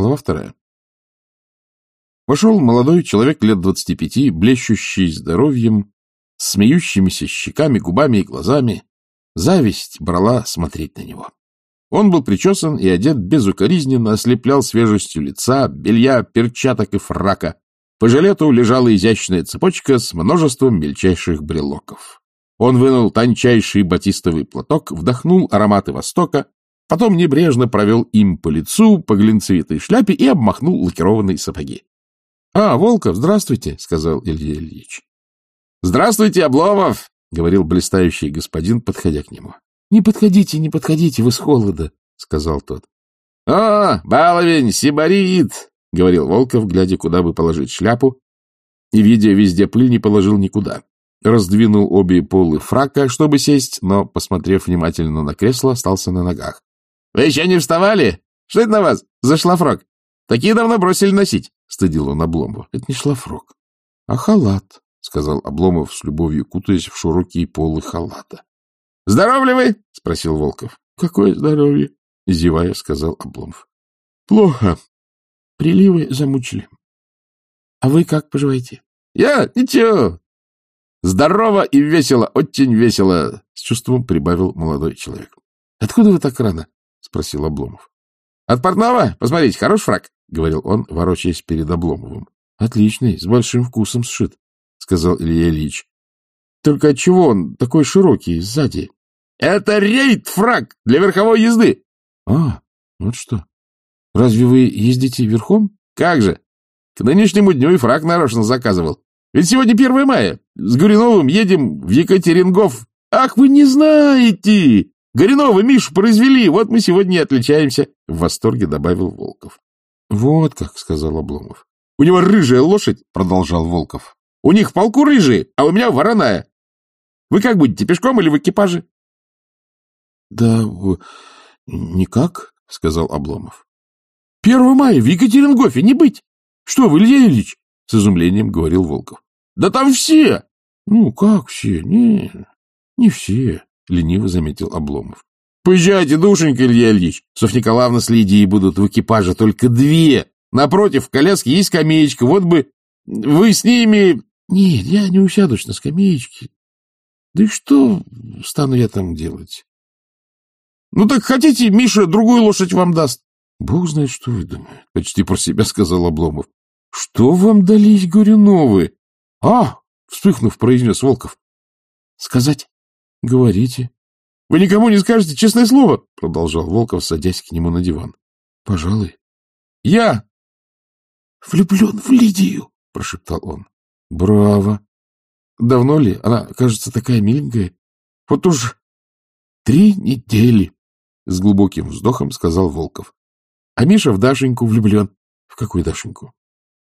Глава вторая. Вошел молодой человек лет двадцати пяти, блещущий здоровьем, смеющимися щеками, губами и глазами. Зависть брала смотреть на него. Он был причесан и одет безукоризненно, ослеплял свежестью лица, белья, перчаток и фрака. По жилету лежала изящная цепочка с множеством мельчайших брелоков. Он вынул тончайший батистовый платок, вдохнул ароматы Востока, потом небрежно провел им по лицу, по глинцевитой шляпе и обмахнул лакированные сапоги. — А, Волков, здравствуйте, — сказал Илья Ильич. — Здравствуйте, Обломов, — говорил блистающий господин, подходя к нему. — Не подходите, не подходите, вы с холода, — сказал тот. — О, баловень, сибарит, — говорил Волков, глядя, куда бы положить шляпу, и, видя везде пыль, не положил никуда. Раздвинул обе полы фрака, чтобы сесть, но, посмотрев внимательно на кресло, остался на ногах. — Вы еще не вставали? Что это на вас за шлафрок? Такие давно бросили носить, — стыдил он Обломов. — Это не шлафрок, а халат, — сказал Обломов с любовью, кутаясь в широкие полы халата. — Здоров вы? — спросил Волков. — Какое здоровье? — зевая, сказал Обломов. — Плохо. Приливы замучили. — А вы как поживаете? — Я ничего. Здорово и весело, очень весело, — с чувством прибавил молодой человек. — Откуда вы так рано? — спросил Обломов. — От портного? Посмотрите, хорош фраг, — говорил он, ворочаясь перед Обломовым. — Отличный, с большим вкусом сшит, — сказал Илья Ильич. — Только отчего он такой широкий, сзади? — Это рейд-фраг для верховой езды. — А, вот что. Разве вы ездите верхом? Как же! К нынешнему дню и фраг нарочно заказывал. Ведь сегодня 1 мая. С Горюновым едем в Екатерингов. Ах, вы не знаете! Горюнова Мишу произвели, вот мы сегодня и отличаемся. В восторге добавил Волков. Вот как, сказал Обломов. У него рыжая лошадь, продолжал Волков. У них в полку рыжие, а у меня вороная. Вы как будете, пешком или в экипаже? Да никак, сказал Обломов. Первого мая в Екатерингофе не быть. Что вы, Илья Ильич? С изумлением говорил Волков. Да там все. Ну, как все? Не, не все, лениво заметил Обломов. Поезжайте, душенька, Илья Ильич. Софья Николаевна с Лидией будут в экипаже только две. Напротив, в коляске есть скамеечка. Вот бы вы с ними... Нет, я не усядусь на скамеечке. Да и что стану я там делать? Ну так хотите, Миша другую лошадь вам даст? Бог знает, что вы думаете, — почти про себя сказал Обломов. — Что вам дались Горюновы? — А! — вспыхнув, произнес Волков. — Сказать? — Говорите. — Вы никому не скажете, честное слово, — продолжал Волков, садясь к нему на диван. — Пожалуй. — Я влюблен в Лидию, — прошептал он. — Браво! Давно ли? Она, кажется, такая миленькая. Вот уж три недели, — с глубоким вздохом сказал Волков. А Миша в Дашеньку влюблен. В какую Дашеньку?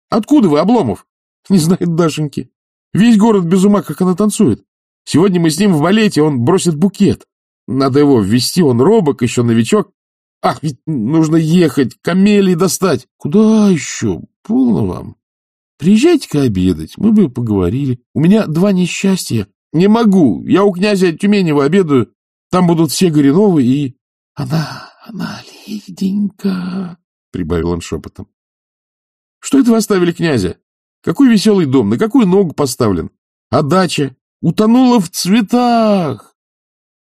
Откуда вы, Обломов? Не знает Дашеньки. Весь город без ума, как она танцует. Сегодня мы с ним в балете, он бросит букет. Надо его ввести, он робок, еще новичок. Ах, ведь нужно ехать, камелий достать. Куда еще? Полно вам. Приезжайте-ка обедать, мы бы поговорили. У меня два несчастья. Не могу, я у князя Тюменева обедаю. Там будут все Горюновы и... Она, она, Лиденька, — прибавил он шепотом. — Что это вы оставили князя? Какой веселый дом, на какую ногу поставлен? А дача утонула в цветах.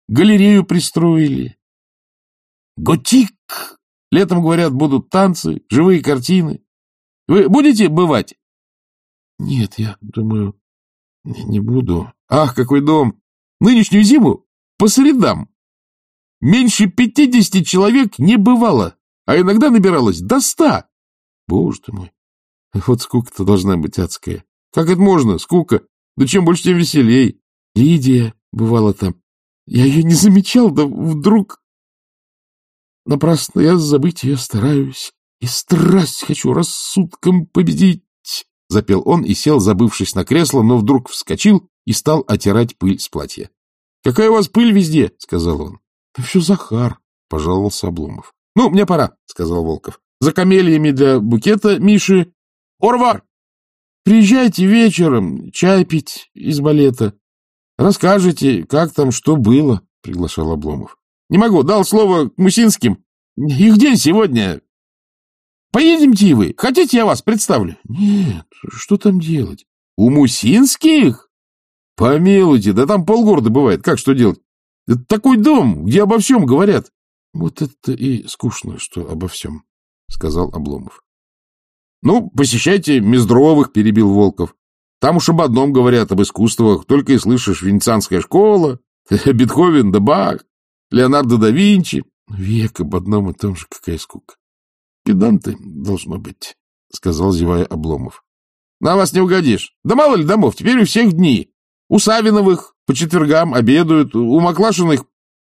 Галерею пристроили. Готик! Летом, говорят, будут танцы, живые картины. Вы будете бывать? Нет, я думаю, не буду. Ах, какой дом! Нынешнюю зиму по средам Меньше пятидесяти человек не бывало, а иногда набиралось до ста. Боже ты мой, вот скука-то должна быть адская. Как это можно, скука? Да чем больше, тем веселей. Лидия бывала там. Я ее не замечал, да вдруг... Напрасно я забыть ее стараюсь. И страсть хочу рассудком победить. Запел он и сел, забывшись на кресло, но вдруг вскочил и стал отирать пыль с платья. — Какая у вас пыль везде? — сказал он. — Да все Захар, — пожаловался Обломов. — Ну, мне пора, — сказал Волков. — За камелиями для букета Миши. Орвар! Приезжайте вечером чай пить из балета. Расскажете, как там, что было, — приглашал Обломов. — Не могу, дал слово к Мусинским. Их день сегодня. Поедемте и вы. Хотите, я вас представлю? Нет, что там делать? У Мусинских? Помилуйте, да там полгорода бывает. Как что делать? Это такой дом, где обо всем говорят. Вот это и скучно, что обо всем, сказал Обломов. Ну, посещайте Мездровых, перебил Волков. Там уж об одном говорят, об искусствах. Только и слышишь Венецианская школа, Бетховен да Бах, Леонардо да Винчи. Век об одном и том же, какая скука. Педанты, должно быть, — сказал, зевая Обломов. — На вас не угодишь. Да мало ли домов, теперь у всех дни. У Савиновых по четвергам обедают, у Маклашиных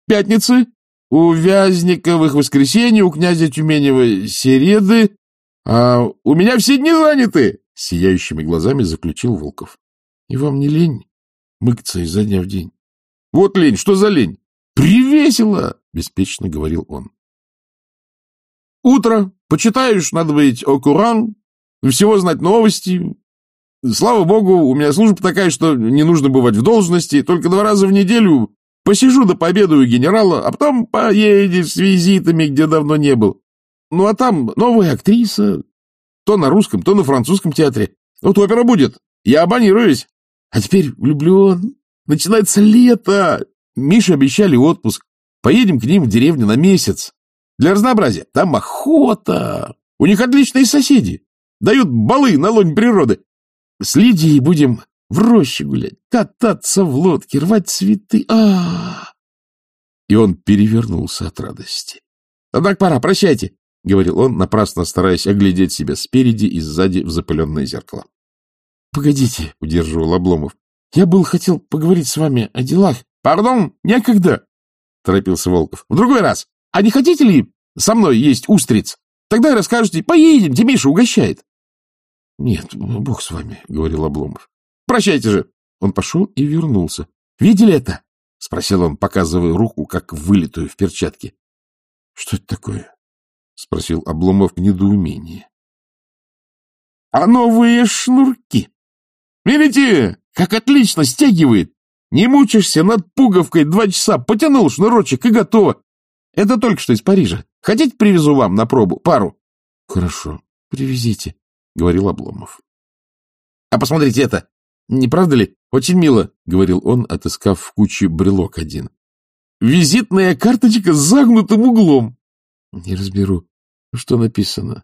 пятницы, у Вязниковых воскресенье, у князя Тюменева середы, а у меня все дни заняты, — сияющими глазами заключил Волков. — И вам не лень мыкаться изо дня в день? — Вот лень, что за лень? — Привесело, — беспечно говорил он. Утро, почитаешь, надо быть о Куран, всего знать новости. Слава богу, у меня служба такая, что не нужно бывать в должности, только два раза в неделю посижу да пообедаю генерала, а потом поедешь с визитами, где давно не был. Ну, а там новая актриса, то на русском, то на французском театре. Вот опера будет, я абонируюсь. А теперь влюблен. Начинается лето. Мише обещали отпуск. Поедем к ним в деревню на месяц. Для разнообразия. Там охота. У них отличные соседи. Дают балы на лонь природы. С Лидией будем в роще гулять, кататься в лодке, рвать цветы. а, -а, -а И он перевернулся от радости. — Однако пора, прощайте, — говорил он, напрасно стараясь оглядеть себя спереди и сзади в запыленное зеркало. — Погодите, — удерживал Обломов. — Я был хотел поговорить с вами о делах. — Пардон, некогда, — торопился Волков. — В другой раз. А не хотите ли со мной есть устриц? Тогда расскажете, поедемте, Миша угощает. — Нет, бог с вами, — говорил Обломов. — Прощайте же. Он пошел и вернулся. — Видели это? — спросил он, показывая руку, как вылитую в перчатке. — Что это такое? — спросил Обломов в недоумении. — А новые шнурки. Видите, как отлично стягивает. Не мучишься над пуговкой два часа, потянул шнурочек и готово. Это только что из Парижа. Хотите, привезу вам на пробу пару? — Хорошо, привезите, — говорил Обломов. — А посмотрите это. Не правда ли? Очень мило, — говорил он, отыскав в куче брелок один. — Визитная карточка с загнутым углом. — Не разберу, что написано.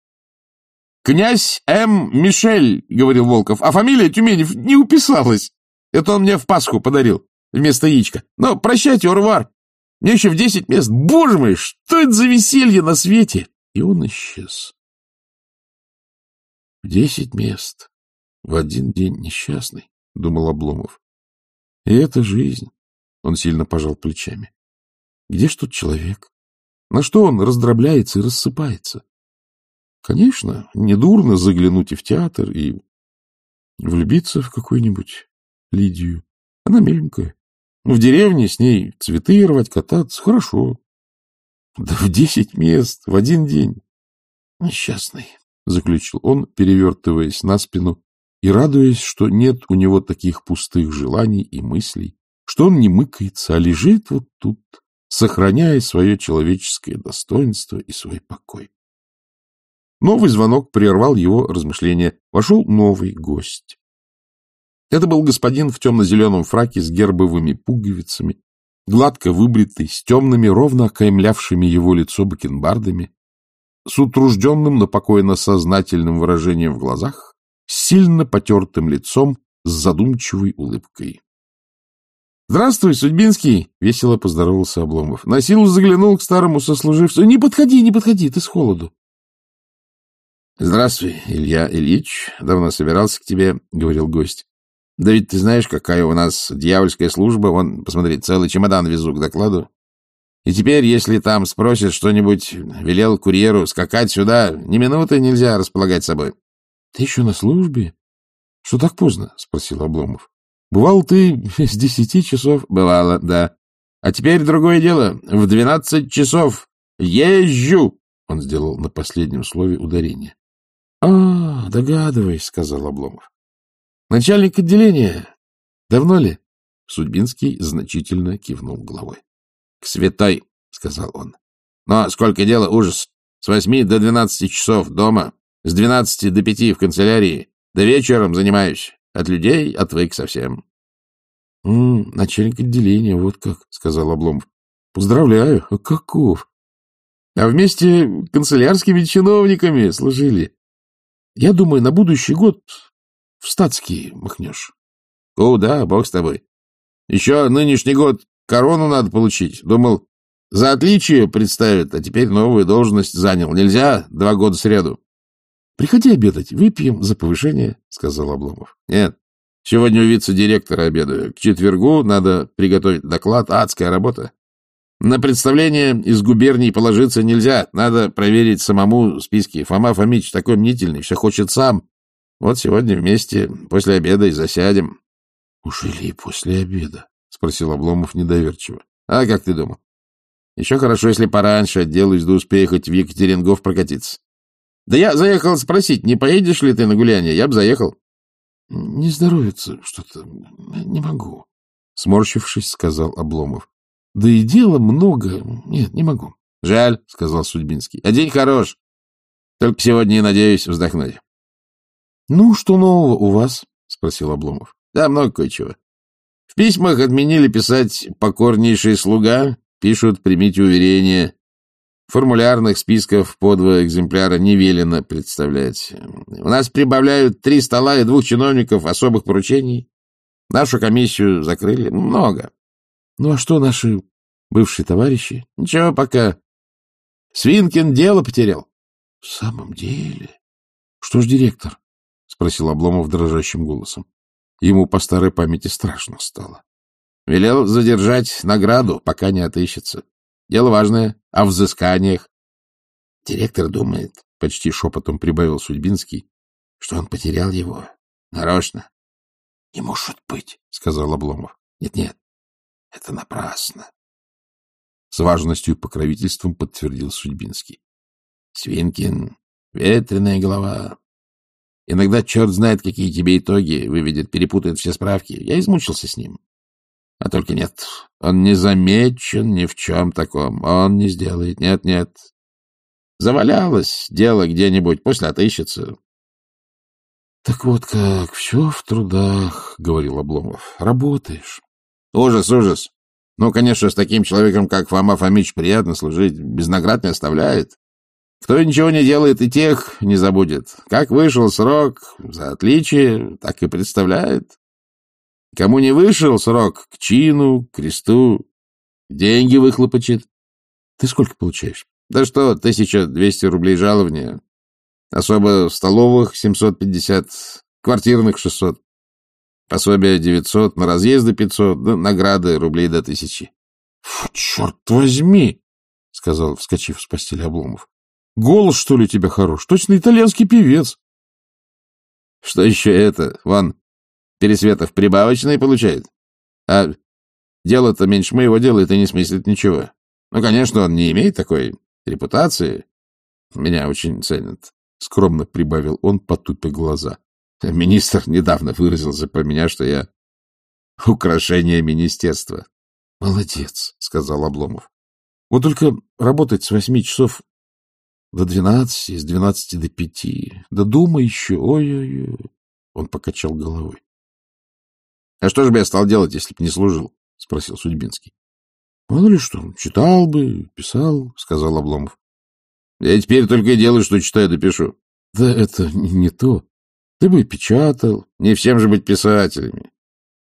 — Князь М. Мишель, — говорил Волков, — а фамилия Тюменев не уписалась. Это он мне в Пасху подарил вместо яичка. Но прощайте, Орвар. Мне еще в десять мест. Боже мой, что это за веселье на свете? И он исчез. В десять мест. В один день несчастный, — думал Обломов. И это жизнь. Он сильно пожал плечами. Где ж тут человек? На что он раздробляется и рассыпается? Конечно, недурно заглянуть и в театр, и влюбиться в какую-нибудь Лидию. Она миленькая, в деревне с ней цветы рвать, кататься. Хорошо. Да в десять мест, в один день. Несчастный, — заключил он, перевертываясь на спину и радуясь, что нет у него таких пустых желаний и мыслей, что он не мыкается, а лежит вот тут, сохраняя свое человеческое достоинство и свой покой. Новый звонок прервал его размышления. Вошел новый гость. Это был господин в темно-зеленом фраке с гербовыми пуговицами, гладко выбритый, с темными, ровно окаймлявшими его лицо бакенбардами, с утружденным, но покойно сознательным выражением в глазах, с сильно потертым лицом, с задумчивой улыбкой. — Здравствуй, Судьбинский! — весело поздоровался Обломов. На силу заглянул к старому сослуживцу. — Не подходи, не подходи, ты с холоду. — Здравствуй, Илья Ильич. Давно собирался к тебе, — говорил гость. Да ведь ты знаешь, какая у нас дьявольская служба. Вон, посмотри, целый чемодан везу к докладу. И теперь, если там спросят что-нибудь, велел курьеру скакать сюда, ни минуты нельзя располагать собой. — Ты еще на службе? — Что так поздно? — спросил Обломов. — Бывал ты с десяти часов? — Бывало, да. А теперь другое дело. В двенадцать часов езжу. Он сделал на последнем слове ударение. — А, догадываюсь, — сказал Обломов. Начальник отделения. Давно ли? Судьбинский значительно кивнул головой. — К святой, — сказал он. — Но сколько дела, ужас. С восьми до двенадцати часов дома, с двенадцати до пяти в канцелярии, до вечером занимаюсь. От людей отвык совсем. — Начальник отделения, вот как, — сказал Обломов. — Поздравляю. А каков? А вместе канцелярскими чиновниками служили. Я думаю, на будущий год в статские махнешь. — Куда, бог с тобой. Еще нынешний год корону надо получить. Думал, за отличие представят, а теперь новую должность занял. Нельзя два года сряду. — Приходи обедать, выпьем за повышение, — сказал Обломов. — Нет, сегодня у вице-директора обедаю. К четвергу надо приготовить доклад. Адская работа. На представление из губернии положиться нельзя. Надо проверить самому списки. Фома Фомич такой мнительный, все хочет сам. Вот сегодня вместе после обеда и засядем. — Ужели после обеда? — спросил Обломов недоверчиво. — А как ты думал? Еще хорошо, если пораньше отделаюсь, да успею хоть в Екатерингов прокатиться. Да я заехал спросить, не поедешь ли ты на гуляние? Я бы заехал. — Не здоровится что-то. Не могу. Сморщившись, сказал Обломов. Да и дела много. Нет, не могу. — Жаль, — сказал Судьбинский. — А день хорош. Только сегодня и надеюсь вздохнуть. — Ну, что нового у вас? — спросил Обломов. — Да, много кое-чего. В письмах отменили писать «покорнейший слуга», пишут «примите уверение». Формулярных списков по два экземпляра не велено представлять. У нас прибавляют три стола и двух чиновников особых поручений. Нашу комиссию закрыли. Много. Ну, а что наши бывшие товарищи? Ничего пока. Свинкин дело потерял. — В самом деле? Что ж директор? — спросил Обломов дрожащим голосом. Ему по старой памяти страшно стало. Велел задержать награду, пока не отыщется. Дело важное, о взысканиях. Директор думает, — почти шепотом прибавил Судьбинский, — что он потерял его нарочно. — Не может быть, — сказал Обломов. Нет, — Нет-нет, это напрасно. С важностью и покровительством подтвердил Судьбинский. Свинкин — ветреная голова. Иногда черт знает, какие тебе итоги выведет, перепутает все справки. Я измучился с ним. А только нет, он не замечен ни в чем таком. Он не сделает. Нет-нет. Завалялось дело где-нибудь, после отыщется. — Так вот как, все в трудах, — говорил Обломов. — Работаешь. Ужас, ужас. Ну, конечно, с таким человеком, как Фома Фомич, приятно служить. Без наград не оставляет. Кто ничего не делает, и тех не забудет. Как вышел срок за отличие, так и представляет. Кому не вышел срок к чину, к кресту, деньги выхлопочет. Ты сколько получаешь? Да что, 1200 рублей жалования. Особо в столовых 750, квартирных 600. Пособие 900, на разъезды 500, да награды рублей до тысячи. — Фу, черт возьми! — сказал, вскочив с постели Обломов. — Голос, что ли, у тебя хорош? Точно итальянский певец. — Что еще это? Вон, Пересветов прибавочные получает. А дело-то меньше моего делает и не смыслит ничего. Ну, конечно, он не имеет такой репутации. Меня очень ценят. Скромно прибавил он, потупя глаза. Министр недавно выразился про меня, что я украшение министерства. — Молодец, — сказал Обломов. — Вот только работать с восьми часов до двенадцати, с двенадцати до пяти. Да дума еще, ой-ой-ой. Он покачал головой. — А что же бы я стал делать, если бы не служил? — спросил Судьбинский. — Мало ли что, читал бы, писал, — сказал Обломов. — Я теперь только и делаю, что читаю да пишу. — Да это не то. Ты бы печатал. Не всем же быть писателями.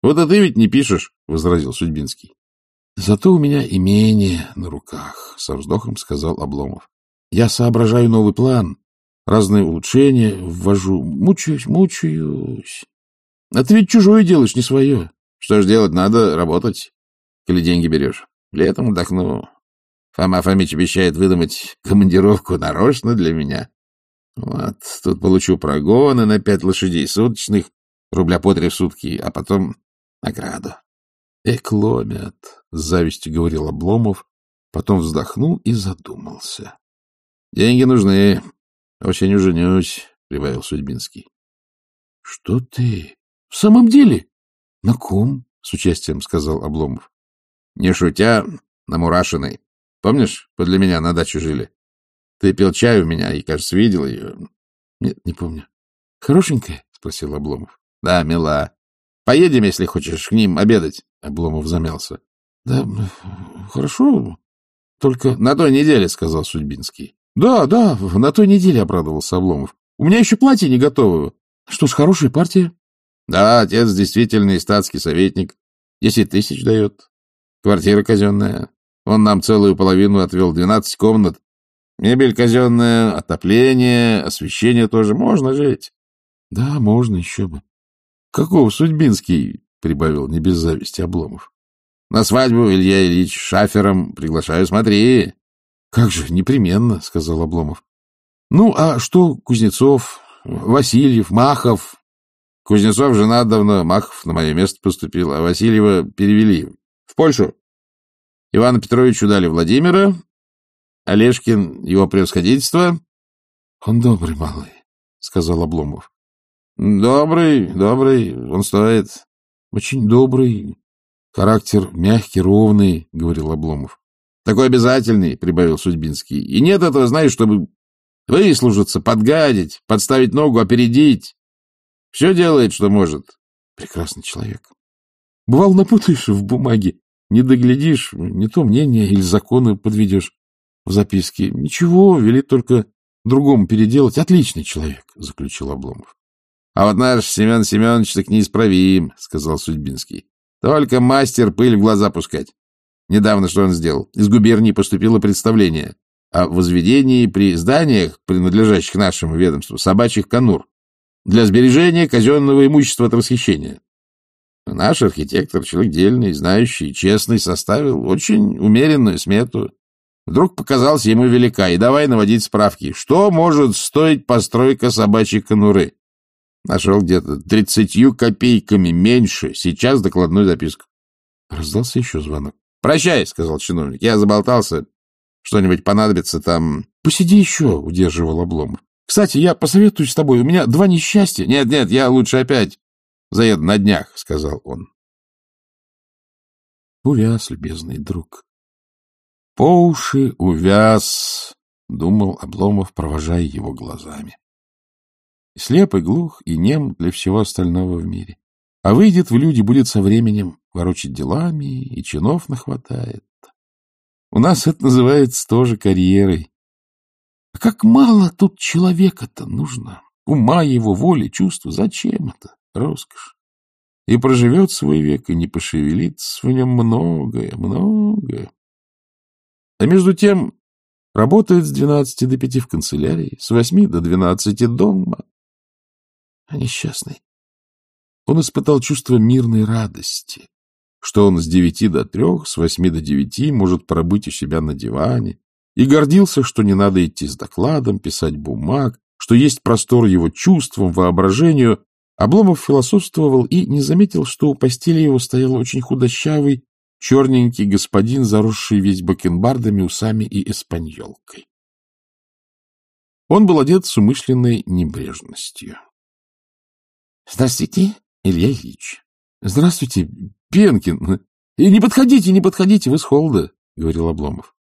Вот а ты ведь не пишешь, — возразил Судьбинский. — Зато у меня имение на руках, — со вздохом сказал Обломов. Я соображаю новый план, разные улучшения ввожу. Мучаюсь, мучаюсь. А ты ведь чужое делаешь, не свое. Что ж делать, надо работать, коли деньги берешь. Летом отдохну. Фома Фомич обещает выдумать командировку нарочно для меня. Вот, тут получу прогоны на пять лошадей суточных, рубля по три в сутки, а потом награду. — Эк, ломят, — с завистью говорил Обломов, потом вздохнул и задумался. — Деньги нужны. Очень уженюсь, — прибавил Судьбинский. — Что ты? В самом деле? — На ком? — с участием сказал Обломов. — Не шутя, на Мурашиной. Помнишь, подле меня на дачу жили? Ты пил чай у меня и, кажется, видел ее. Нет, не помню. Хорошенькая? — спросил Обломов. — Да, мила. Поедем, если хочешь, к ним обедать. Обломов замялся. — Да, хорошо, только... — На той неделе, — сказал Судьбинский. — Да, да, на той неделе, — обрадовался Обломов. — У меня еще платье не готово. Что ж, хорошая партия. — Да, отец действительный статский советник. Десять тысяч дает. Квартира казенная. Он нам целую половину отвел, двенадцать комнат. Мебель казенная, отопление, освещение тоже. Можно жить. — Да, можно еще бы. — Каков Судьбинский? — прибавил не без зависти Обломов. — На свадьбу Илья Ильич шафером приглашаю, смотри. — Как же, непременно, — сказал Обломов. — Ну, а что Кузнецов, Васильев, Махов? — Кузнецов жена давно, Махов на мое место поступил, а Васильева перевели в Польшу. Ивану Петровичу дали Владимира, Олежкин — его превосходительство. — Он добрый малый, — сказал Обломов. — Добрый, добрый, он стоит. — Очень добрый, характер мягкий, ровный, — говорил Обломов. — Такой обязательный, — прибавил Судьбинский. — И нет этого, знаешь, чтобы выслужиться, подгадить, подставить ногу, опередить. Все делает, что может. Прекрасный человек. Бывал, напутаешь в бумаге, не доглядишь, не то мнение или законы подведешь в записке. Ничего, велит только другому переделать. Отличный человек, — заключил Обломов. — А вот наш Семен Семенович так неисправим, — сказал Судьбинский. — Только мастер пыль в глаза пускать. Недавно что он сделал? Из губернии поступило представление о возведении при зданиях, принадлежащих нашему ведомству, собачьих конур для сбережения казенного имущества от расхищения. Наш архитектор, человек дельный, знающий, честный, составил очень умеренную смету. Вдруг показался ему велика, и давай наводить справки. Что может стоить постройка собачьей конуры? Нашел где-то тридцатью копейками меньше. Сейчас докладную записку. Раздался еще звонок. — Прощай, — сказал чиновник. — Я заболтался. Что-нибудь понадобится там. — Посиди еще, — удерживал Обломов. — Кстати, я посоветуюсь с тобой. У меня два несчастья. Нет, нет, я лучше опять заеду на днях, — сказал он. Увяз, любезный друг. По уши увяз, — думал Обломов, провожая его глазами. Слеп и глух, и нем для всего остального в мире. А выйдет в люди, будет со временем ворочать делами, и чинов нахватает. У нас это называется тоже карьерой. А как мало тут человека-то нужно. Ума его, воли, чувства. Зачем это? Роскошь. И проживет свой век, и не пошевелится в нем многое, многое. А между тем работает с двенадцати до пяти в канцелярии, с восьми до двенадцати дома. А несчастный. Он испытал чувство мирной радости, что он с девяти до трех, с восьми до девяти может пробыть у себя на диване, и гордился, что не надо идти с докладом, писать бумаг, что есть простор его чувствам, воображению. Обломов философствовал и не заметил, что у постели его стоял очень худощавый, черненький господин, заросший весь бакенбардами, усами и эспаньолкой. Он был одет с умышленной небрежностью. — Здравствуйте, Илья Ильич. — Здравствуйте, Пенкин. И не подходите, не подходите, вы с холода, — говорил Обломов. —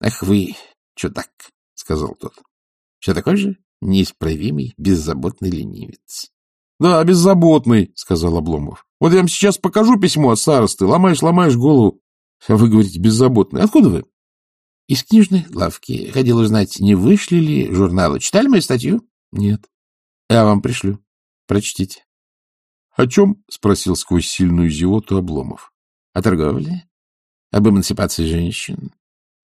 Ах вы, чудак, — сказал тот. — Все такой же неисправимый, беззаботный ленивец. — Да, беззаботный, — сказал Обломов. — Вот я вам сейчас покажу письмо от старосты. Ломаешь, ломаешь голову. А вы говорите, беззаботный. Откуда вы? — Из книжной лавки. Хотел узнать, не вышли ли журналы. Читали мою статью? — Нет. — Я вам пришлю. Прочтите. — О чем? — спросил сквозь сильную зевоту Обломов. — О торговле, об эмансипации женщин,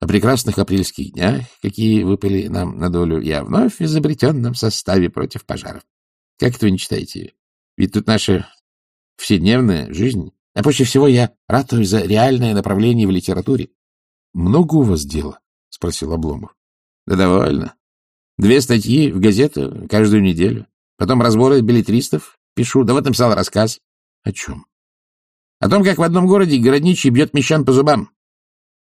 о прекрасных апрельских днях, какие выпали нам на долю, и о вновь изобретенном составе против пожаров. Как это вы не читаете? Ведь тут наша вседневная жизнь. А позже всего я ратую за реальное направление в литературе. — Много у вас дела? — спросил Обломов. — Да довольно. Две статьи в газету каждую неделю. Потом разборы билетристов пишу. Да вот написал рассказ. — О чем? — О том, как в одном городе городничий бьет мещан по зубам. —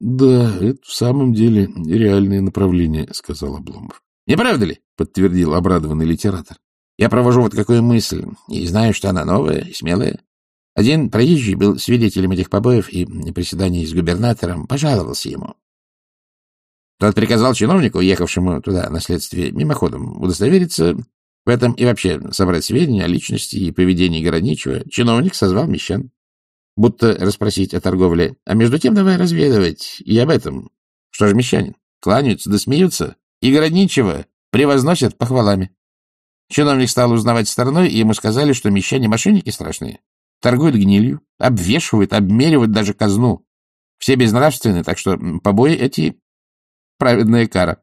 Да, это в самом деле реальное направление, — сказал Обломов. — Не правда ли? — подтвердил обрадованный литератор. — Я провожу вот какую мысль, и знаю, что она новая и смелая. Один проезжий был свидетелем этих побоев и приседаний с губернатором, пожаловался ему. Тот приказал чиновнику, ехавшему туда на следствие мимоходом, удостовериться в этом и вообще собрать сведения о личности и поведении Городничего. Чиновник созвал мещан, будто расспросить о торговле. А между тем давай разведывать и об этом. Что же мещанин? Кланяются да смеются, и Городничего превозносят похвалами. Чиновник стал узнавать стороной, и ему сказали, что мещане мошенники страшные. Торгуют гнилью, обвешивают, обмеривают даже казну. Все безнравственны, так что побои эти — праведная кара.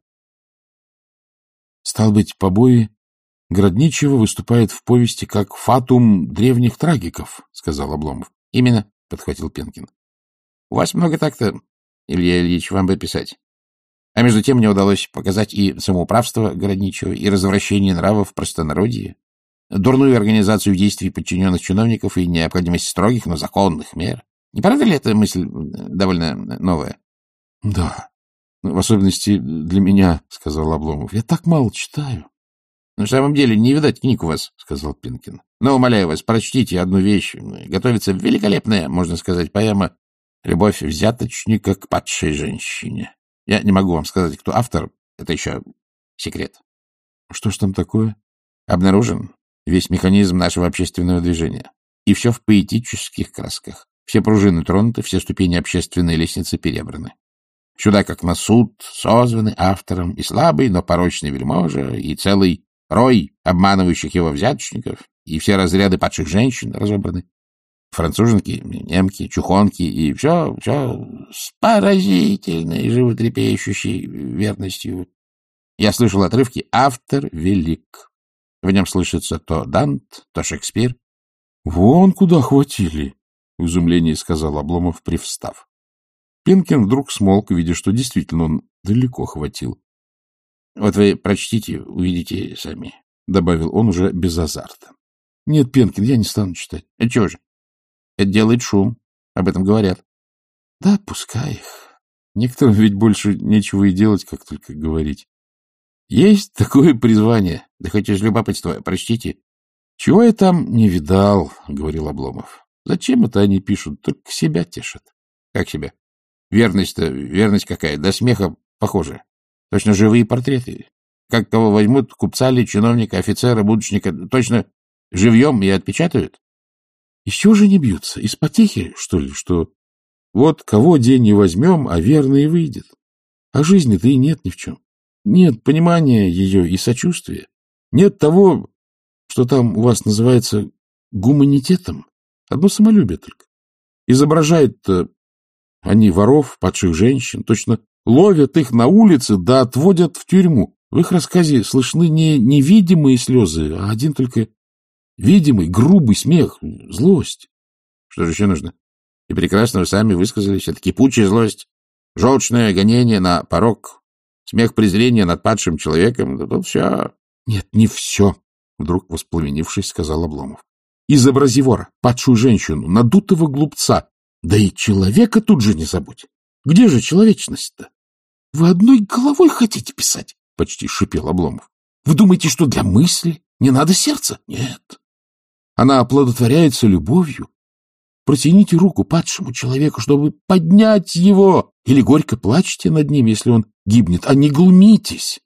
Стал быть, побои Городничего выступает в повести как фатум древних трагиков, — сказал Обломов. — Именно, — подхватил Пенкин. — У вас много так-то, Илья Ильич, вам бы писать. А между тем мне удалось показать и самоуправство Городничего, и развращение нравов в простонародье, дурную организацию действий подчиненных чиновников и необходимость строгих, но законных мер. Не правда ли эта мысль довольно новая? — Да, в особенности для меня, — сказал Обломов. — Я так мало читаю. — На самом деле не видать книг у вас, — сказал Пинкин. — Но, умоляю вас, прочтите одну вещь. Готовится великолепная, можно сказать, поэма «Любовь взяточника к падшей женщине». Я не могу вам сказать, кто автор. Это еще секрет. Что ж там такое? Обнаружен весь механизм нашего общественного движения. И все в поэтических красках. Все пружины тронуты, все ступени общественной лестницы перебраны. Сюда, как на суд, созваны автором и слабый, но порочный вельможа, и целый рой обманывающих его взяточников, и все разряды падших женщин разобраны француженки, немки, чухонки и все, все с поразительной животрепещущей верностью. Я слышал отрывки «Автор велик». В нем слышится то Дант, то Шекспир. — Вон куда хватили, — в изумлении сказал Обломов, привстав. Пинкин вдруг смолк, видя, что действительно он далеко хватил. — Вот вы прочтите, увидите сами, — добавил он уже без азарта. — Нет, Пенкин, я не стану читать. — А чего же? Это делает шум. Об этом говорят. Да, пускай их. Некоторым ведь больше нечего и делать, как только говорить. Есть такое призвание. Да хоть из любопытства, прочтите. Чего я там не видал, — говорил Обломов. Зачем это они пишут? Только себя тешат. Как себя? Верность-то, верность какая? До смеха похоже. Точно живые портреты. Как кого возьмут, купца ли, чиновника, офицера, будущника, точно живьем и отпечатают? Из чего же не бьются? Из потехи, что ли, что вот кого день не возьмем, а верно и выйдет. А жизни-то и нет ни в чем. Нет понимания ее и сочувствия. Нет того, что там у вас называется гуманитетом. Одно самолюбие только. Изображают-то они воров, падших женщин, точно ловят их на улице да отводят в тюрьму. В их рассказе слышны не невидимые слезы, а один только Видимый, грубый смех, злость. Что же еще нужно? И прекрасно вы сами высказались. Это кипучая злость, желчное гонение на порог, смех презрения над падшим человеком. Да тут все. Нет, не все, вдруг воспламенившись, сказал Обломов. Изобрази вора, падшую женщину, надутого глупца. Да и человека тут же не забудь. Где же человечность-то? Вы одной головой хотите писать? Почти шипел Обломов. Вы думаете, что для мысли не надо сердца? Нет. Она оплодотворяется любовью. Протяните руку падшему человеку, чтобы поднять его, или горько плачьте над ним, если он гибнет, а не глумитесь.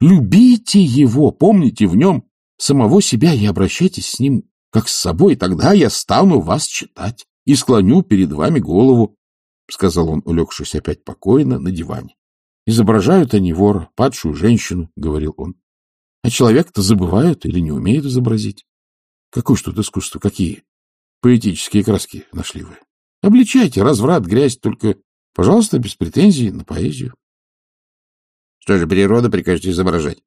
Любите его, помните в нем самого себя и обращайтесь с ним как с собой, тогда я стану вас читать и склоню перед вами голову, — сказал он, улегшись опять покойно на диване. Изображают они вора, падшую женщину, — говорил он. А человека-то забывают или не умеют изобразить. Какое ж тут искусство? Какие поэтические краски нашли вы? Обличайте разврат, грязь, только, пожалуйста, без претензий на поэзию. Что же, природа прикажете изображать?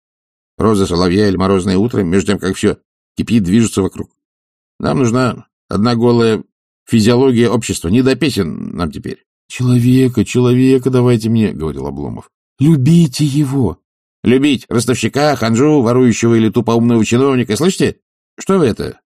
Роза, соловья или морозное утро, между тем, как все кипит, движется вокруг. Нам нужна одна голая физиология общества. Не до песен нам теперь. — Человека, человека давайте мне, — говорил Обломов. — Любите его. — Любить ростовщика, ханжу, ворующего или тупоумного чиновника, слышите? Что вы это?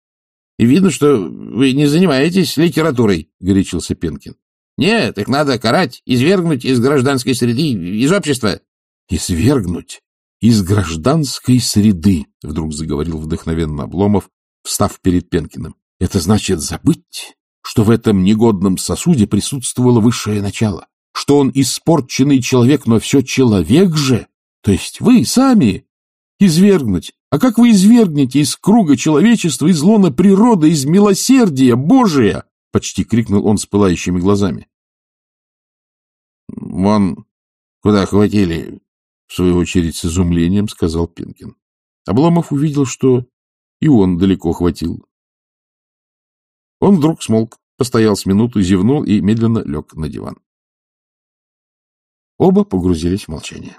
И видно, что вы не занимаетесь литературой, — горячился Пенкин. Нет, их надо карать, извергнуть из гражданской среды, из общества. Извергнуть из гражданской среды, — вдруг заговорил вдохновенно Обломов, встав перед Пенкиным. Это значит забыть, что в этом негодном сосуде присутствовало высшее начало. что он испорченный человек, но все человек же, то есть вы сами, извергнуть. А как вы извергнете из круга человечества, из лона природы, из милосердия Божия? — почти крикнул он с пылающими глазами. — Вон куда хватили, — в свою очередь с изумлением сказал Пинкин. Обломов увидел, что и он далеко хватил. Он вдруг смолк, постоял с минуту, зевнул и медленно лег на диван. Оба погрузились в молчание.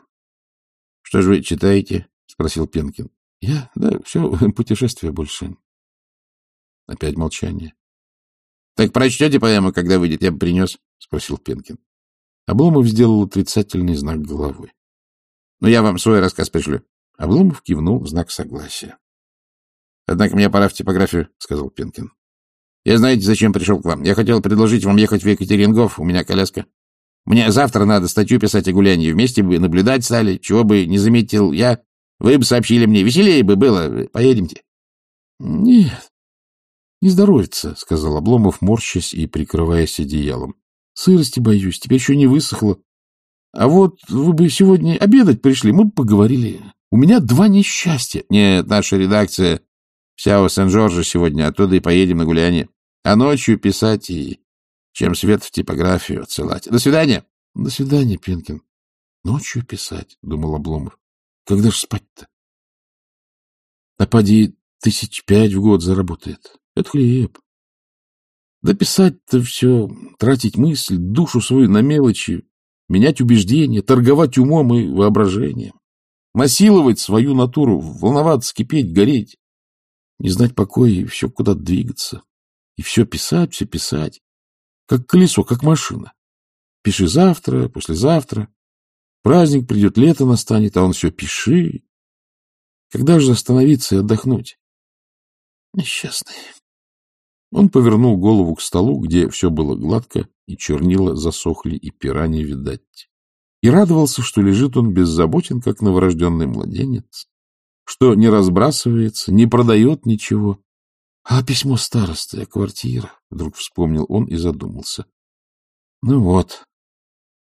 — Что же вы читаете? — спросил Пенкин. — Я? Да, все, путешествие больше. Опять молчание. — Так прочтете поэму, когда выйдет? Я бы принес, — спросил Пенкин. Обломов сделал отрицательный знак головой. — Ну, я вам свой рассказ пришлю. Обломов кивнул в знак согласия. — Однако мне пора в типографию, — сказал Пенкин. — Я знаете, зачем пришел к вам? Я хотел предложить вам ехать в Екатерингов, у меня коляска. Мне завтра надо статью писать о гулянии. Вместе бы наблюдать стали, чего бы не заметил я. Вы бы сообщили мне, веселее бы было. Поедемте. — Нет, не здоровится, — сказал Обломов, морщась и прикрываясь одеялом. — Сырости боюсь, теперь еще не высохло. А вот вы бы сегодня обедать пришли, мы бы поговорили. У меня два несчастья. Нет, наша редакция вся у Сен-Жоржа сегодня, оттуда и поедем на гуляние. А ночью писать и чем свет в типографию отсылать. До свидания. До свидания, Пенкин. Ночью писать, думал Обломов. Когда ж спать-то? А поди тысяч пять в год заработает. Это хлеб. Да писать-то все, тратить мысль, душу свою на мелочи, менять убеждения, торговать умом и воображением, насиловать свою натуру, волноваться, кипеть, гореть, не знать покоя и все куда двигаться, и все писать, все писать. Как колесо, как машина. Пиши завтра, послезавтра. Праздник придет, лето настанет, а он все пиши. Когда же остановиться и отдохнуть? Несчастный. Он повернул голову к столу, где все было гладко, и чернила засохли, и пера не видать. И радовался, что лежит он беззаботен, как новорожденный младенец, что не разбрасывается, не продает ничего, а письмо старосты, а квартира? Вдруг вспомнил он и задумался. Ну вот,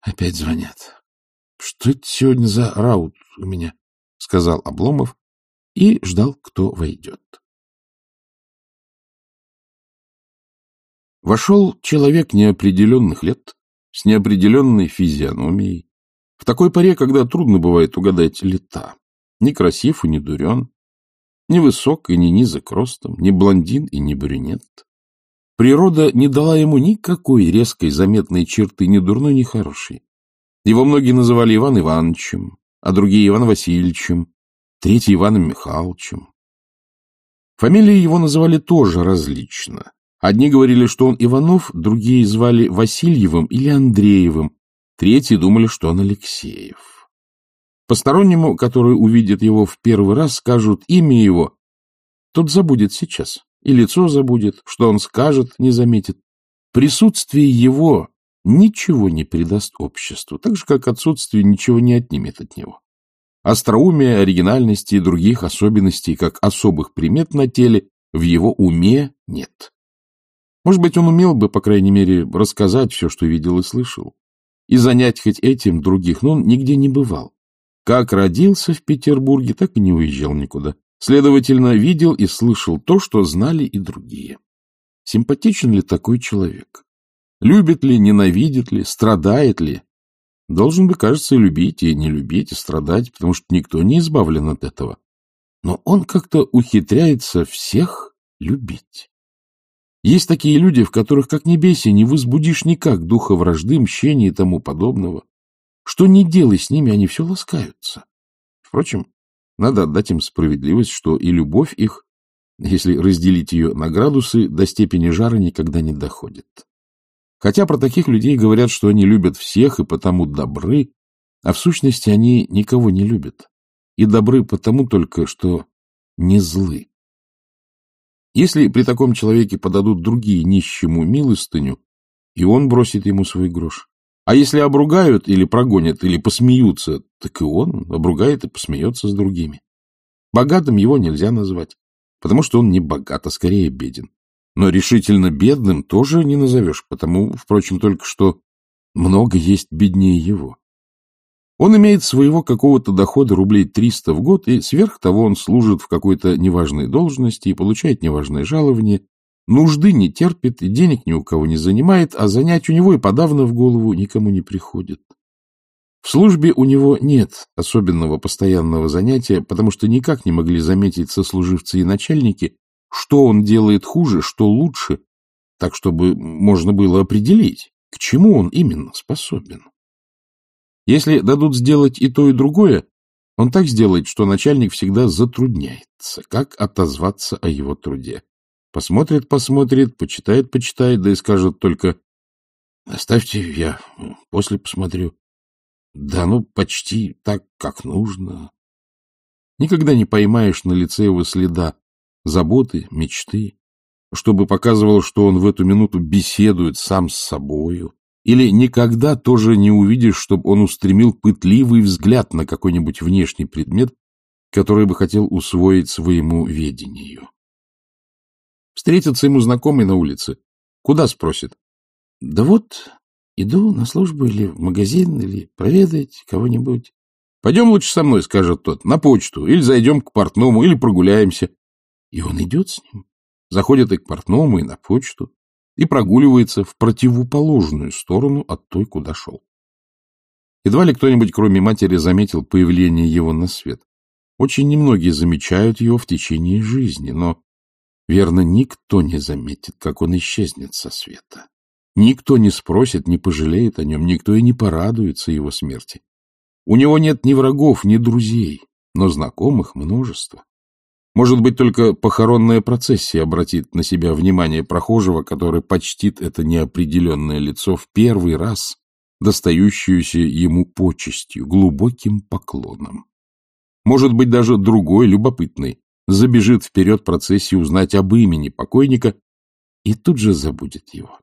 опять звонят. Что это сегодня за раут у меня? Сказал Обломов и ждал, кто войдет. Вошел человек неопределенных лет, с неопределенной физиономией, в такой паре, когда трудно бывает угадать лета. Не красив и не дурен, не высок и не низок ростом, не блондин и не брюнет. Природа не дала ему никакой резкой заметной черты ни дурной, ни хорошей. Его многие называли Иван Ивановичем, а другие Иван Васильевичем, третий Иваном Михайловичем. Фамилии его называли тоже различно. Одни говорили, что он Иванов, другие звали Васильевым или Андреевым, третьи думали, что он Алексеев. Постороннему, который увидит его в первый раз, скажут имя его. Тот забудет сейчас. И лицо забудет, что он скажет, не заметит. Присутствие его ничего не придаст обществу, так же, как отсутствие ничего не отнимет от него. Остроумия, оригинальности и других особенностей, как особых примет на теле, в его уме нет. Может быть, он умел бы, по крайней мере, рассказать все, что видел и слышал, и занять хоть этим других, но он нигде не бывал. Как родился в Петербурге, так и не уезжал никуда. Следовательно, видел и слышал то, что знали и другие. Симпатичен ли такой человек? Любит ли, ненавидит ли, страдает ли? Должен бы, кажется, и любить, и не любить, и страдать, потому что никто не избавлен от этого. Но он как-то ухитряется всех любить. Есть такие люди, в которых, как не бейся, не возбудишь никак духа вражды, мщения и тому подобного. Что не делай с ними, они все ласкаются. Впрочем, надо отдать им справедливость, что и любовь их, если разделить ее на градусы, до степени жара никогда не доходит. Хотя про таких людей говорят, что они любят всех и потому добры, а в сущности они никого не любят. И добры потому только, что не злы. Если при таком человеке подадут другие нищему милостыню, и он бросит ему свой грош, а если обругают или прогонят, или посмеются, так и он обругает и посмеется с другими. Богатым его нельзя назвать, потому что он не богат, а скорее беден. Но решительно бедным тоже не назовешь, потому, впрочем, только что много есть беднее его. Он имеет своего какого-то дохода рублей 300 в год, и сверх того он служит в какой-то неважной должности и получает неважное жалование, нужды не терпит и денег ни у кого не занимает, а занять у него и подавно в голову никому не приходит. В службе у него нет особенного постоянного занятия, потому что никак не могли заметить сослуживцы и начальники, что он делает хуже, что лучше, так чтобы можно было определить, к чему он именно способен. Если дадут сделать и то, и другое, он так сделает, что начальник всегда затрудняется, как отозваться о его труде. Посмотрит, посмотрит, почитает, почитает, да и скажет только «Оставьте, я после посмотрю». Да ну, почти так, как нужно. Никогда не поймаешь на лице его следа заботы, мечты, чтобы показывал, что он в эту минуту беседует сам с собою. Или никогда тоже не увидишь, чтобы он устремил пытливый взгляд на какой-нибудь внешний предмет, который бы хотел усвоить своему ведению. Встретится ему знакомый на улице. Куда спросит? Да вот, Иду на службу или в магазин, или проведать кого-нибудь. — Пойдем лучше со мной, — скажет тот, — на почту, или зайдем к портному, или прогуляемся. И он идет с ним, заходит и к портному, и на почту, и прогуливается в противоположную сторону от той, куда шел. Едва ли кто-нибудь, кроме матери, заметил появление его на свет. Очень немногие замечают его в течение жизни, но, верно, никто не заметит, как он исчезнет со света. Никто не спросит, не пожалеет о нем, никто и не порадуется его смерти. У него нет ни врагов, ни друзей, но знакомых множество. Может быть, только похоронная процессия обратит на себя внимание прохожего, который почтит это неопределенное лицо в первый раз, достающуюся ему почестью, глубоким поклоном. Может быть, даже другой, любопытный, забежит вперед процессии узнать об имени покойника и тут же забудет его.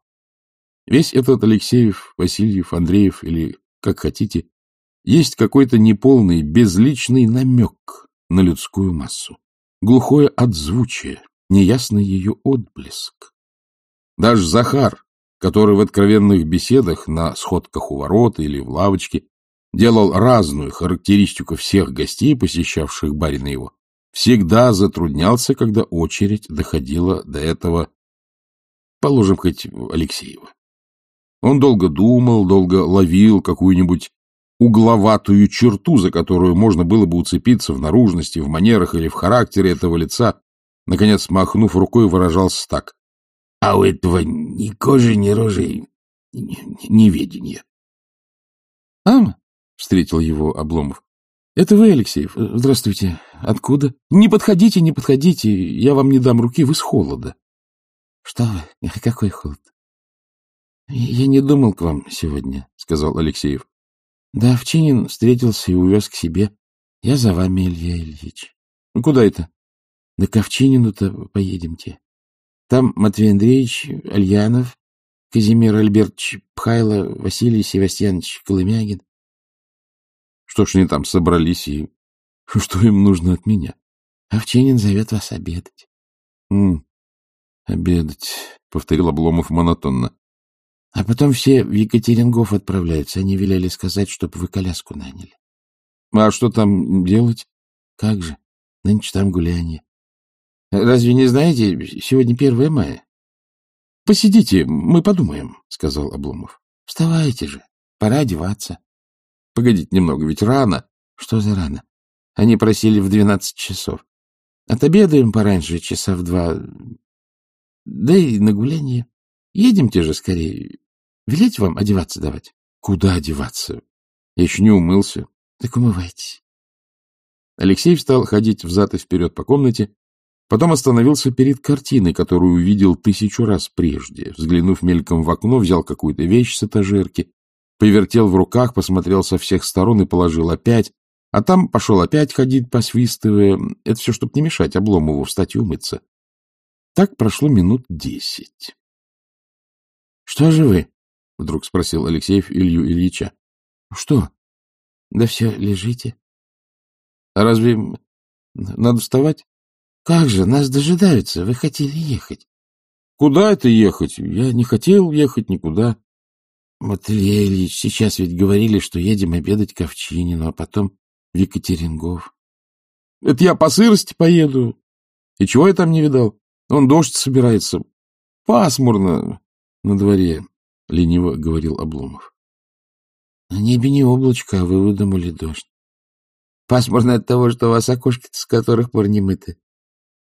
Весь этот Алексеев, Васильев, Андреев или как хотите, есть какой-то неполный, безличный намек на людскую массу, глухое отзвучие, неясный ее отблеск. Даже Захар, который в откровенных беседах на сходках у ворот или в лавочке делал разную характеристику всех гостей, посещавших барина его, всегда затруднялся, когда очередь доходила до этого, положим, хоть Алексеева. Он долго думал, долго ловил какую-нибудь угловатую черту, за которую можно было бы уцепиться в наружности, в манерах или в характере этого лица. Наконец, махнув рукой, выражался так. — А у этого ни кожи, ни рожи, ни, ни ведения. — Ам, — встретил его Обломов. — Это вы, Алексеев? Здравствуйте. Откуда? Не подходите, не подходите. Я вам не дам руки, вы с холода. — Что вы? Какой холод? — Я не думал к вам сегодня, — сказал Алексеев. — Да, Овчинин встретился и увез к себе. Я за вами, Илья Ильич. Ну, — Куда это? — Да к Овчинину-то поедемте. Там Матвей Андреевич, Альянов, Казимир Альбертович Пхайло, Василий Севастьянович Колымягин. — Что ж они там собрались и что им нужно от меня? — Овчинин зовет вас обедать. — Обедать, — повторил Обломов монотонно. А потом все в Екатерингов отправляются. Они велели сказать, чтобы вы коляску наняли. А что там делать? Как же? Нынче там гуляние. Разве не знаете, сегодня первое мая? Посидите, мы подумаем, — сказал Обломов. Вставайте же, пора одеваться. Погодите немного, ведь рано. Что за рано? Они просили в двенадцать часов. Отобедаем пораньше, часа в два. Да и на гуляние. Едемте же скорее. Велеть вам одеваться давать? Куда одеваться? Я еще не умылся. Так умывайтесь. Алексей встал ходить взад и вперед по комнате, потом остановился перед картиной, которую увидел тысячу раз прежде. Взглянув мельком в окно, взял какую-то вещь с этажерки, повертел в руках, посмотрел со всех сторон и положил опять, а там пошел опять ходить, посвистывая. Это все, чтобы не мешать Обломову встать и умыться. Так прошло минут десять. — Что же вы? — вдруг спросил Алексеев Илью Ильича. — Что? — Да все, лежите. — А разве надо вставать? — Как же, нас дожидаются, вы хотели ехать. — Куда это ехать? Я не хотел ехать никуда. — Илья Ильич, сейчас ведь говорили, что едем обедать к Овчинину, а потом в Екатерингов. — Это я по сырости поеду. И чего я там не видал? Он дождь собирается. Пасмурно на дворе, — лениво говорил Обломов. — На небе не облачко, а вы выдумали дождь. Пасмурно от того, что у вас окошки с которых пор не мыты.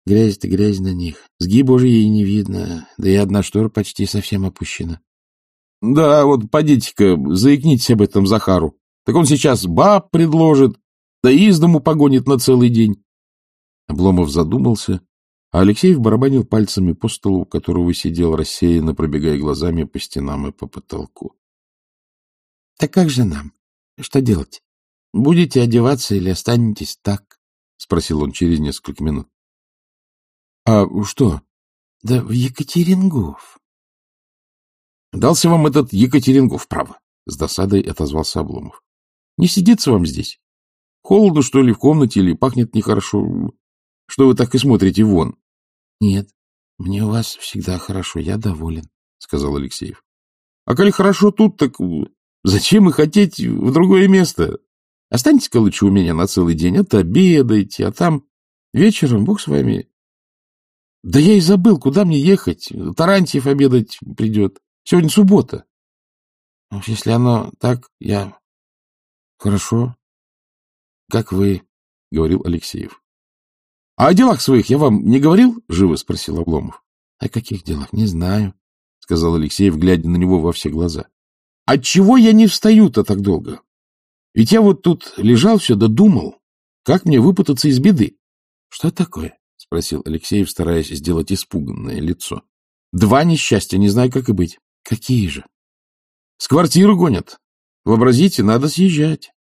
Грязь-то грязь на них. Сгиба уже ей не видно, да и одна штора почти совсем опущена. — Да, вот подите-ка, заикнитесь об этом Захару. Так он сейчас баб предложит, да и из дому погонит на целый день. Обломов задумался, а Алексеев барабанил пальцами по столу, у которого сидел рассеянно, пробегая глазами по стенам и по потолку. — Так как же нам? Что делать? Будете одеваться или останетесь так? — спросил он через несколько минут. — А что? — Да в Екатерингов. — Дался вам этот Екатерингов право, — с досадой отозвался Обломов. — Не сидится вам здесь? Холодно, что ли, в комнате, или пахнет нехорошо? Что вы так и смотрите вон? — Нет, мне у вас всегда хорошо, я доволен, — сказал Алексеев. — А коли хорошо тут, так зачем и хотеть в другое место? Останьтесь-ка лучше у меня на целый день, отобедайте, а там вечером Бог с вами. Да я и забыл, куда мне ехать. Тарантьев обедать придет. Сегодня суббота. Ну, если оно так, я... Хорошо. Как вы, — говорил Алексеев. — А о делах своих я вам не говорил? — живо спросил Обломов. — О каких делах? Не знаю, — сказал Алексеев, глядя на него во все глаза. — Отчего я не встаю-то так долго? Ведь я вот тут лежал все, додумал, как мне выпутаться из беды. — Что такое? — спросил Алексеев, стараясь сделать испуганное лицо. — Два несчастья, не знаю, как и быть. — Какие же? — С квартиры гонят. Вообразите, надо съезжать.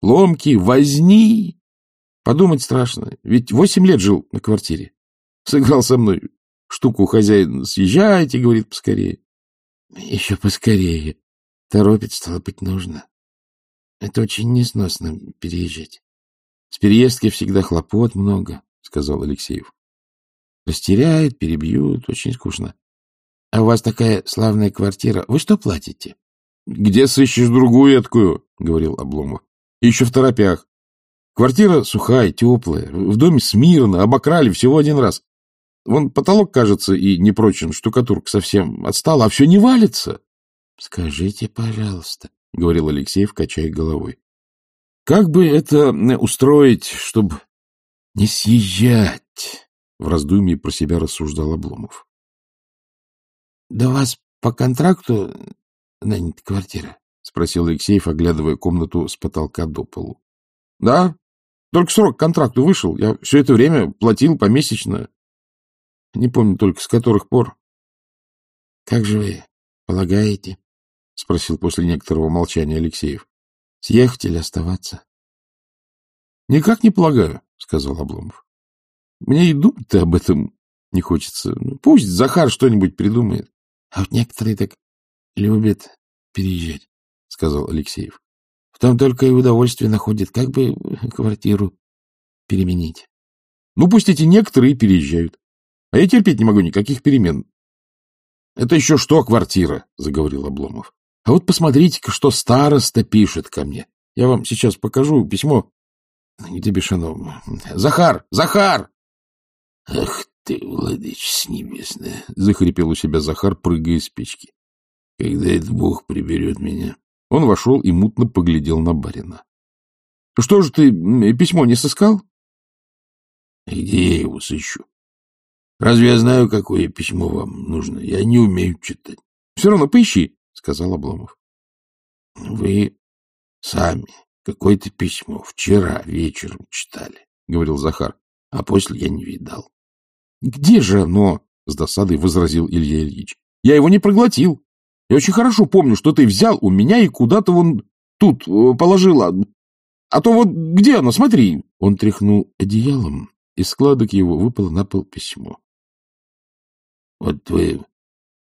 Ломки, возни. Подумать страшно, ведь восемь лет жил на квартире. Сыграл со мной штуку хозяин. Съезжайте, говорит, поскорее. — Еще поскорее. Торопить, стало быть, нужно. Это очень несносно переезжать. С переездки всегда хлопот много, — сказал Алексеев. Растеряют, перебьют, очень скучно. А у вас такая славная квартира. Вы что платите? — Где сыщешь другую эткую? — говорил Обломов. — Еще в торопях. Квартира сухая, теплая, в доме смирно, обокрали всего один раз. Вон потолок, кажется, и не прочен, штукатурка совсем отстала, а все не валится. — Скажите, пожалуйста, — говорил Алексеев, качая головой. — Как бы это устроить, чтобы не съезжать? — в раздумье про себя рассуждал Обломов. — У вас по контракту нанята квартира? — спросил Алексеев, оглядывая комнату с потолка до полу. — Да, только срок контракту вышел. Я все это время платил помесячно. Не помню только, с которых пор. — Как же вы полагаете? — спросил после некоторого молчания Алексеев. — Съехать или оставаться? — Никак не полагаю, — сказал Обломов. — Мне и думать-то об этом не хочется. Ну, пусть Захар что-нибудь придумает. — А вот некоторые так любят переезжать, — сказал Алексеев. — В том только и удовольствие находит, как бы квартиру переменить. — Ну, пусть эти некоторые переезжают. А я терпеть не могу никаких перемен. — Это еще что квартира? — заговорил Обломов. А вот посмотрите-ка, что староста пишет ко мне. Я вам сейчас покажу письмо. Где Бешанов? Захар! Захар! — Ах ты, владычица небесная! — захрипел у себя Захар, прыгая из печки. — Когда это Бог приберет меня? Он вошел и мутно поглядел на барина. — Что же ты письмо не сыскал? — Где я его сыщу? Разве я знаю, какое письмо вам нужно? Я не умею читать. — Все равно поищи. — сказал Обломов. — Вы сами какое-то письмо вчера вечером читали, — говорил Захар, — а после я не видал. — Где же оно? — с досадой возразил Илья Ильич. — Я его не проглотил. Я очень хорошо помню, что ты взял у меня и куда-то вон тут э, положил. А то вот где оно, смотри. Он тряхнул одеялом, из складок его выпало на пол письмо. — Вот вы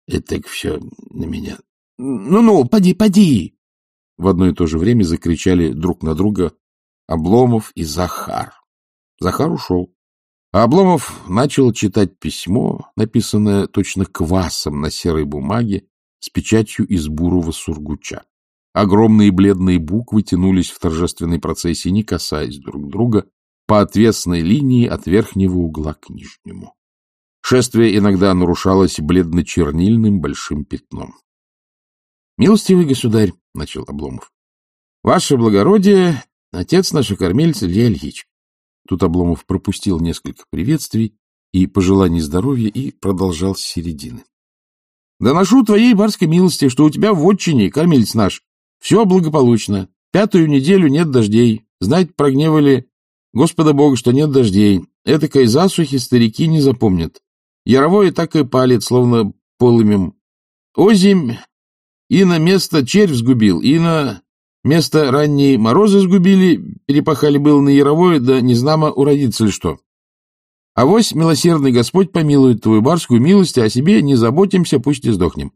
это так все на меня ну-ну, поди, поди! В одно и то же время закричали друг на друга Обломов и Захар. Захар ушел. А Обломов начал читать письмо, написанное точно квасом на серой бумаге, с печатью из бурого сургуча. Огромные бледные буквы тянулись в торжественной процессии, не касаясь друг друга, по отвесной линии от верхнего угла к нижнему. Шествие иногда нарушалось бледно-чернильным большим пятном. — Милостивый государь, — начал Обломов, — ваше благородие, отец наш кормильц Илья Ильич. Тут Обломов пропустил несколько приветствий и пожеланий здоровья и продолжал с середины. — Доношу твоей барской милости, что у тебя в отчине, кормилец наш, все благополучно. Пятую неделю нет дождей. Знать прогневали Господа Бога, что нет дождей. Этакой засухи старики не запомнят. Яровое так и палит, словно полымем. Озимь и на место червь сгубил, и на место ранние морозы сгубили, перепахали было на яровое, да не знамо уродиться ли что. А вось милосердный Господь помилует твою барскую милость, а о себе не заботимся, пусть и сдохнем.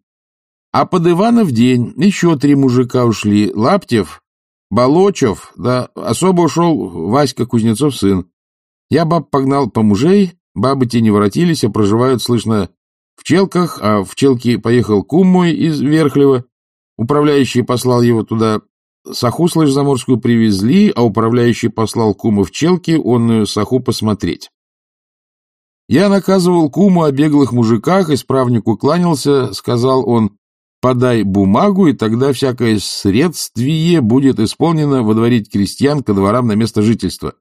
А под Ивана в день еще три мужика ушли. Лаптев, Болочев, да особо ушел Васька Кузнецов сын. Я баб погнал по мужей, бабы те не воротились, а проживают, слышно, в Челках, а в Челки поехал кум мой из Верхлева. Управляющий послал его туда. Саху, слышь, заморскую привезли, а управляющий послал кума в Челки, он Саху посмотреть. Я наказывал куму о беглых мужиках, исправнику кланялся, сказал он, подай бумагу, и тогда всякое средствие будет исполнено водворить крестьян ко дворам на место жительства.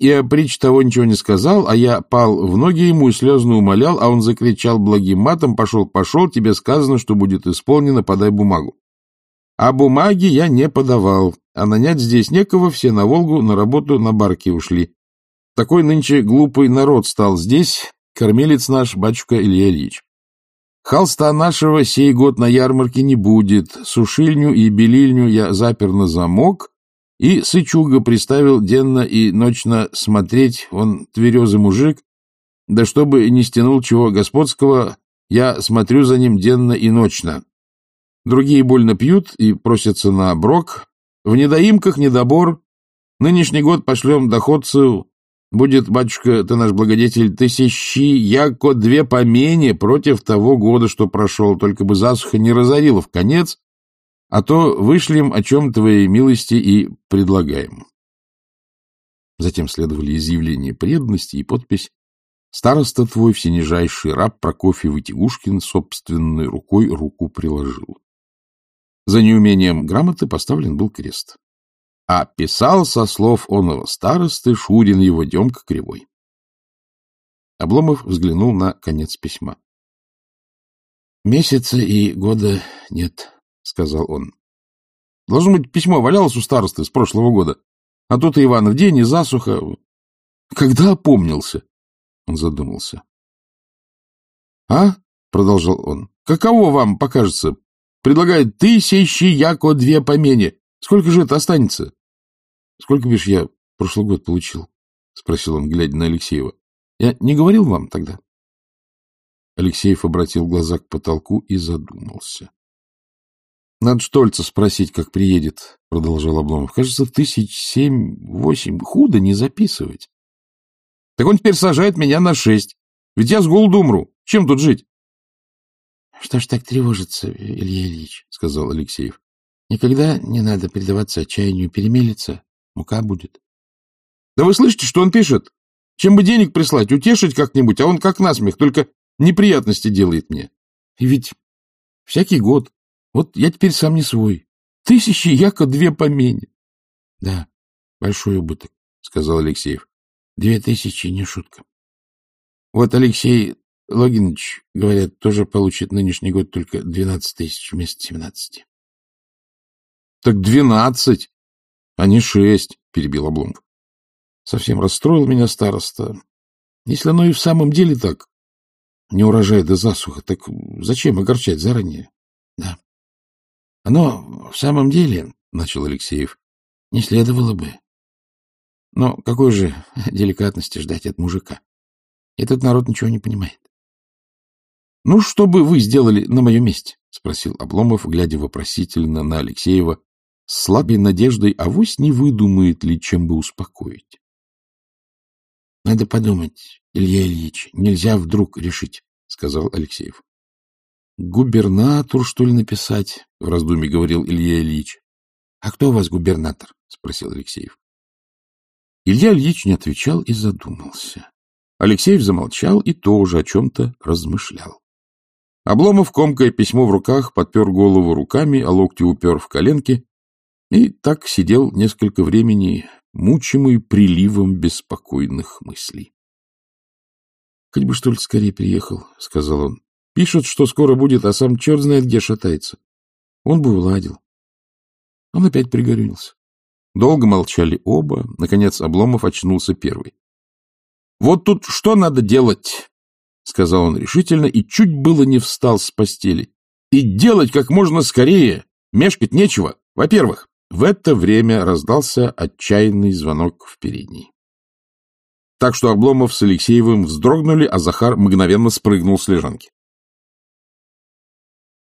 Я притч того ничего не сказал, а я пал в ноги ему и слезно умолял, а он закричал благим матом, пошел, пошел, тебе сказано, что будет исполнено, подай бумагу. А бумаги я не подавал, а нанять здесь некого, все на Волгу на работу на барке ушли. Такой нынче глупый народ стал здесь, кормилец наш, батюшка Илья Ильич. Холста нашего сей год на ярмарке не будет. Сушильню и белильню я запер на замок, и сычуга приставил денно и ночно смотреть, он тверезый мужик, да чтобы не стянул чего господского, я смотрю за ним денно и ночно. Другие больно пьют и просятся на брок. В недоимках недобор. Нынешний год пошлем доходцу Будет, батюшка, ты наш благодетель, тысячи, яко две помене против того года, что прошел, только бы засуха не разорила в конец, а то вышлем о чем твоей милости и предлагаем. Затем следовали изъявления преданности и подпись «Староста твой, всенижайший раб Прокофий Вытягушкин собственной рукой руку приложил». За неумением грамоты поставлен был крест а писал со слов оного старосты Шурин его Демка Кривой. Обломов взглянул на конец письма. — Месяца и года нет, — сказал он. — Должно быть, письмо валялось у старосты с прошлого года. А тут и Иван в день, и засуха. Когда опомнился? Он задумался. — А? — продолжал он. — Каково вам покажется? Предлагает тысячи, яко две помене. Сколько же это останется? — Сколько, бишь, я прошлый год получил? — спросил он, глядя на Алексеева. — Я не говорил вам тогда? Алексеев обратил глаза к потолку и задумался. — Надо Штольца спросить, как приедет, — продолжал Обломов. — Кажется, тысяч семь-восемь. Худо не записывать. — Так он теперь сажает меня на шесть. Ведь я с голоду умру. Чем тут жить? — Что ж так тревожиться, Илья Ильич, — сказал Алексеев. — Никогда не надо предаваться отчаянию, перемелиться. Мука будет. Да вы слышите, что он пишет? Чем бы денег прислать, утешить как-нибудь, а он как насмех, только неприятности делает мне. И ведь всякий год. Вот я теперь сам не свой. Тысячи, яко две помене. — Да, большой убыток, — сказал Алексеев. — Две тысячи не шутка. Вот Алексей Логинович, говорят, тоже получит нынешний год только двенадцать тысяч вместо семнадцати. — Так двенадцать! — Они шесть, — перебил Обломов. — Совсем расстроил меня староста. Если оно и в самом деле так, не урожай да засуха, так зачем огорчать заранее? — Да. — Оно в самом деле, — начал Алексеев, — не следовало бы. Но какой же деликатности ждать от мужика? Этот народ ничего не понимает. — Ну, что бы вы сделали на моем месте? — спросил Обломов, глядя вопросительно на Алексеева, с слабой надеждой, авось не выдумает ли, чем бы успокоить. — Надо подумать, Илья Ильич, нельзя вдруг решить, — сказал Алексеев. губернатору, что ли, написать? — в раздумье говорил Илья Ильич. — А кто у вас губернатор? — спросил Алексеев. Илья Ильич не отвечал и задумался. Алексеев замолчал и тоже о чем-то размышлял. Обломов, комкая письмо в руках, подпер голову руками, а локти упер в коленки и так сидел несколько времени, мучимый приливом беспокойных мыслей. — Хоть бы, что ли, скорее приехал, — сказал он. — Пишут, что скоро будет, а сам черт знает где шатается. Он бы уладил. Он опять пригорюнился. Долго молчали оба. Наконец Обломов очнулся первый. — Вот тут что надо делать? — сказал он решительно и чуть было не встал с постели. — И делать как можно скорее. Мешкать нечего. Во-первых, в это время раздался отчаянный звонок в передней. Так что Обломов с Алексеевым вздрогнули, а Захар мгновенно спрыгнул с лежанки.